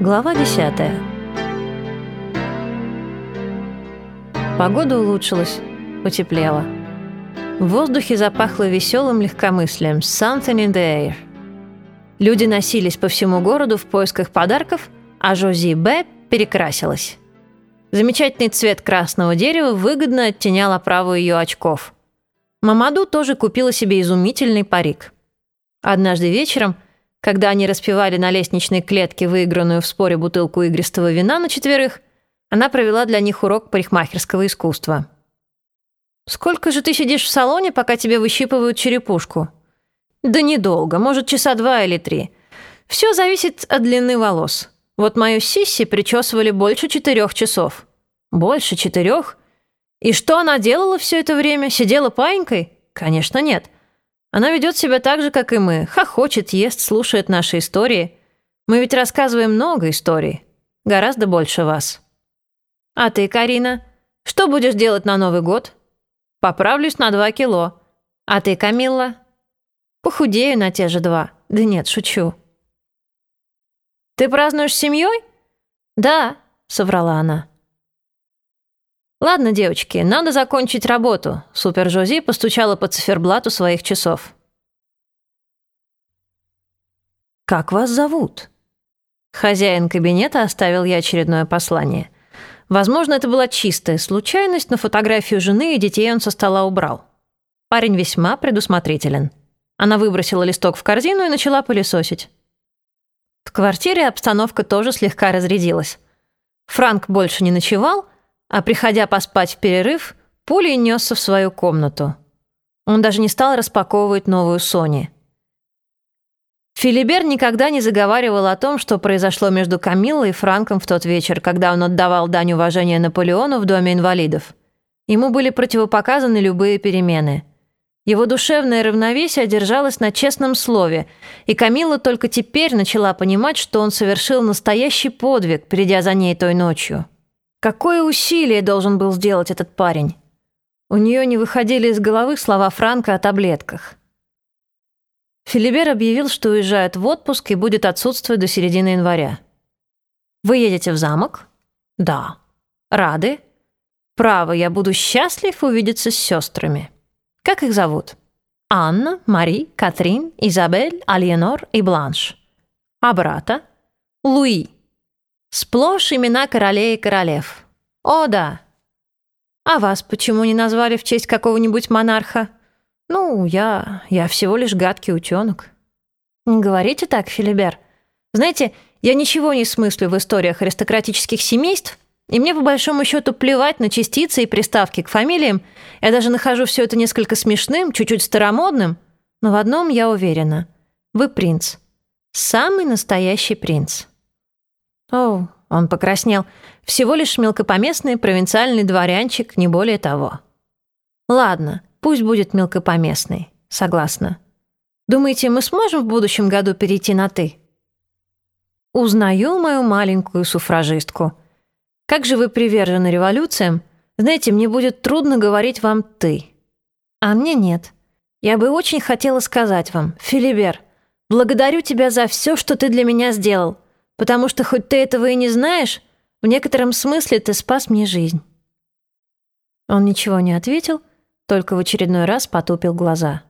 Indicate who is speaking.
Speaker 1: Глава 10 Погода улучшилась, потеплело. В воздухе запахло веселым легкомыслием «Something in the air». Люди носились по всему городу в поисках подарков, а Жози Б. перекрасилась. Замечательный цвет красного дерева выгодно оттенял оправу ее очков. Мамаду тоже купила себе изумительный парик. Однажды вечером – когда они распивали на лестничной клетке выигранную в споре бутылку игристого вина на четверых, она провела для них урок парикмахерского искусства. «Сколько же ты сидишь в салоне, пока тебе выщипывают черепушку?» «Да недолго, может, часа два или три. Все зависит от длины волос. Вот мою Сисси причесывали больше четырех часов». «Больше четырех? И что она делала все это время? Сидела паинькой?» «Конечно, нет». Она ведет себя так же, как и мы. Хохочет, ест, слушает наши истории. Мы ведь рассказываем много историй. Гораздо больше вас. А ты, Карина, что будешь делать на Новый год? Поправлюсь на два кило. А ты, Камилла? Похудею на те же два. Да нет, шучу. Ты празднуешь с семьей? Да, соврала она. «Ладно, девочки, надо закончить работу», — Супер Жози постучала по циферблату своих часов. «Как вас зовут?» Хозяин кабинета оставил я очередное послание. Возможно, это была чистая случайность, но фотографию жены и детей он со стола убрал. Парень весьма предусмотрителен. Она выбросила листок в корзину и начала пылесосить. В квартире обстановка тоже слегка разрядилась. Франк больше не ночевал, а приходя поспать в перерыв, пулей несся в свою комнату. Он даже не стал распаковывать новую Сони. Филибер никогда не заговаривал о том, что произошло между Камиллой и Франком в тот вечер, когда он отдавал дань уважения Наполеону в Доме инвалидов. Ему были противопоказаны любые перемены. Его душевное равновесие держалось на честном слове, и Камилла только теперь начала понимать, что он совершил настоящий подвиг, придя за ней той ночью. Какое усилие должен был сделать этот парень? У нее не выходили из головы слова Франка о таблетках. Филибер объявил, что уезжает в отпуск и будет отсутствовать до середины января. «Вы едете в замок?» «Да». «Рады?» «Право, я буду счастлив увидеться с сестрами». «Как их зовут?» «Анна, Мари, Катрин, Изабель, Альенор и Бланш». «А брата?» «Луи». Сплошь имена королей и королев. О, да. А вас почему не назвали в честь какого-нибудь монарха? Ну, я... я всего лишь гадкий утенок. Не говорите так, Филибер. Знаете, я ничего не смыслю в историях аристократических семейств, и мне по большому счету плевать на частицы и приставки к фамилиям. Я даже нахожу все это несколько смешным, чуть-чуть старомодным. Но в одном я уверена. Вы принц. Самый настоящий принц. «О, он покраснел. Всего лишь мелкопоместный провинциальный дворянчик, не более того». «Ладно, пусть будет мелкопоместный. Согласна. Думаете, мы сможем в будущем году перейти на «ты»?» «Узнаю мою маленькую суфражистку. Как же вы привержены революциям? Знаете, мне будет трудно говорить вам «ты». А мне нет. Я бы очень хотела сказать вам, Филибер, благодарю тебя за все, что ты для меня сделал потому что хоть ты этого и не знаешь, в некотором смысле ты спас мне жизнь». Он ничего не ответил, только в очередной раз потупил глаза.